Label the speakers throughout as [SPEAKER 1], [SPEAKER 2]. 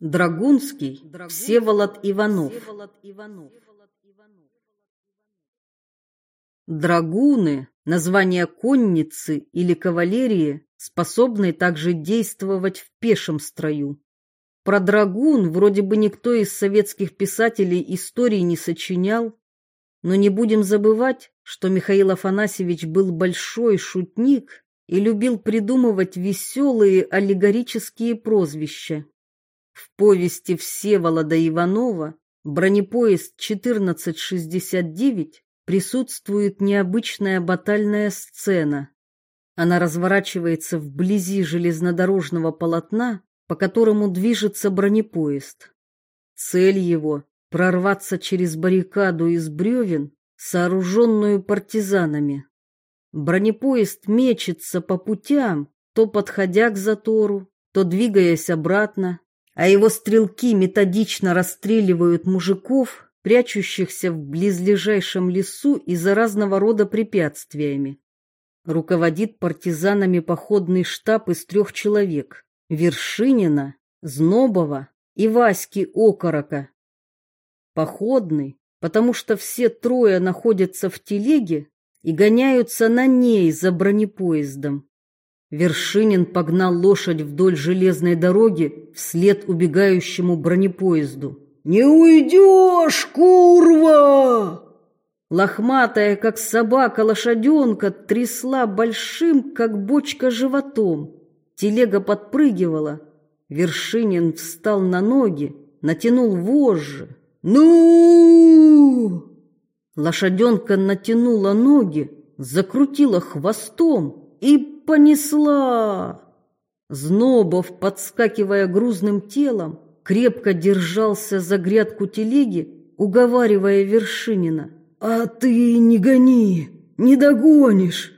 [SPEAKER 1] Драгунский, Всеволод Иванов. Драгуны – название конницы или кавалерии, способной также действовать в пешем строю. Про драгун вроде бы никто из советских писателей истории не сочинял, но не будем забывать, что Михаил Афанасьевич был большой шутник и любил придумывать веселые аллегорические прозвища. В повести Всеволода Иванова «Бронепоезд 1469» присутствует необычная батальная сцена. Она разворачивается вблизи железнодорожного полотна, по которому движется бронепоезд. Цель его – прорваться через баррикаду из бревен, сооруженную партизанами. Бронепоезд мечется по путям, то подходя к затору, то двигаясь обратно, а его стрелки методично расстреливают мужиков, прячущихся в близлежащем лесу из-за разного рода препятствиями. Руководит партизанами походный штаб из трех человек – Вершинина, Знобова и Васьки Окорока. Походный, потому что все трое находятся в телеге и гоняются на ней за бронепоездом. Вершинин погнал лошадь вдоль железной дороги вслед убегающему бронепоезду. «Не уйдешь, курва!» Лохматая, как собака, лошаденка трясла большим, как бочка, животом. Телега подпрыгивала. Вершинин встал на ноги, натянул вожжи. «Ну!» Лошаденка натянула ноги, закрутила хвостом и понесла. Знобов, подскакивая грузным телом, крепко держался за грядку телеги, уговаривая Вершинина. «А ты не гони, не догонишь,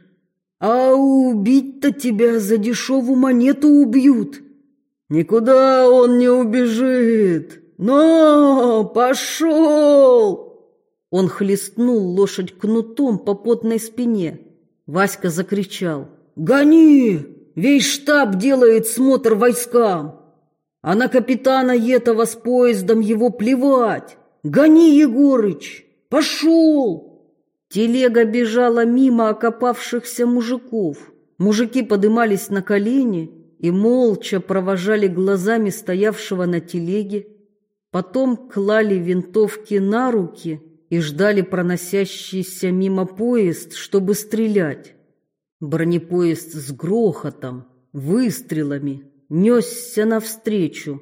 [SPEAKER 1] а убить-то тебя за дешевую монету убьют. Никуда он не убежит, но пошел!» Он хлестнул лошадь кнутом по потной спине. Васька закричал. «Гони! Весь штаб делает смотр войскам, а на капитана этого с поездом его плевать! Гони, Егорыч! Пошел!» Телега бежала мимо окопавшихся мужиков. Мужики подымались на колени и молча провожали глазами стоявшего на телеге. Потом клали винтовки на руки и ждали проносящийся мимо поезд, чтобы стрелять. Бронепоезд с грохотом, выстрелами несся навстречу.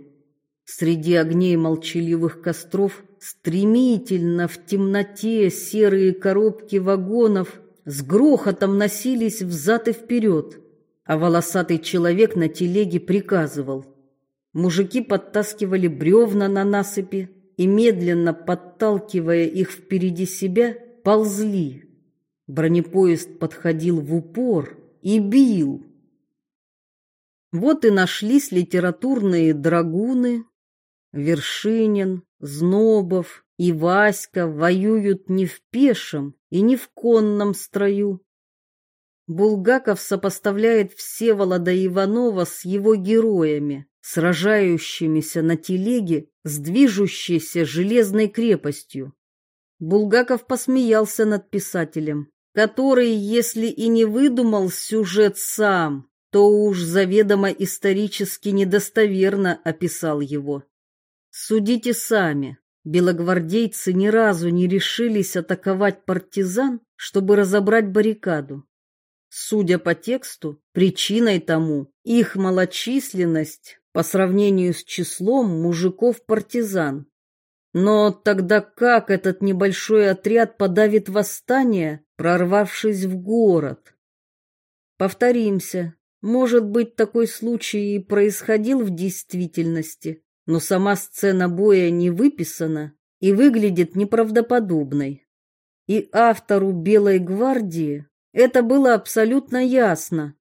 [SPEAKER 1] Среди огней молчаливых костров стремительно в темноте серые коробки вагонов с грохотом носились взад и вперед, а волосатый человек на телеге приказывал. Мужики подтаскивали бревна на насыпи и, медленно подталкивая их впереди себя, ползли. Бронепоезд подходил в упор и бил. Вот и нашлись литературные драгуны. Вершинин, Знобов и Васька воюют не в пешем и не в конном строю. Булгаков сопоставляет Всеволода Иванова с его героями, сражающимися на телеге с движущейся железной крепостью. Булгаков посмеялся над писателем который, если и не выдумал сюжет сам, то уж заведомо исторически недостоверно описал его. Судите сами, белогвардейцы ни разу не решились атаковать партизан, чтобы разобрать баррикаду. Судя по тексту, причиной тому их малочисленность по сравнению с числом мужиков-партизан. Но тогда как этот небольшой отряд подавит восстание, прорвавшись в город? Повторимся, может быть, такой случай и происходил в действительности, но сама сцена боя не выписана и выглядит неправдоподобной. И автору «Белой гвардии» это было абсолютно ясно.